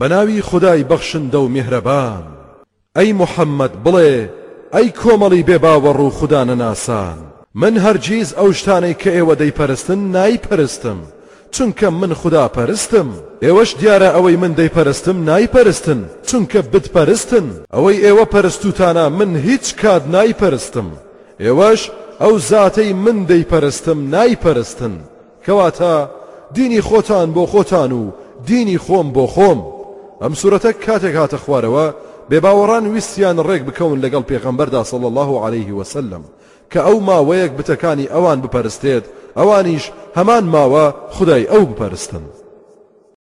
بەناوی خودای بەخشندە و میهرەبان. ئەی محەممەد بڵێ، ئەی کۆمەڵی بێ باوەڕ و خودا نەناسان، من هەرگیز ئەو شتانەی کە ئێوە دەیپەرستن نایپەرستم، چونکە من خوداپەرستم، ئێوەش دیارە ئەوەی من دەیپەرستم نایپەرستن، چونکە بت پەرستن، ئەوەی ئێوە پەرستووتانە من هیچ کات نایپەرستم، ئێوەش ئەو زاتەی من دەیپەرستم نایپەرستن، کەواتە دینی خۆتان بۆ خۆتان و دینی خۆم بۆ خۆم. ئەم سورەتە کاتێک هاتە خوارەوە بێباوەڕان ویستیان ڕێک بکەون لەگەڵ پێغەمبەردا صلی اللە علیه وسلم کە ئەو ماوەیەک بتەکانی ئەوان بپەرستێت ئەوانیش هەمان ماوە خودای ئەو بپەرستن.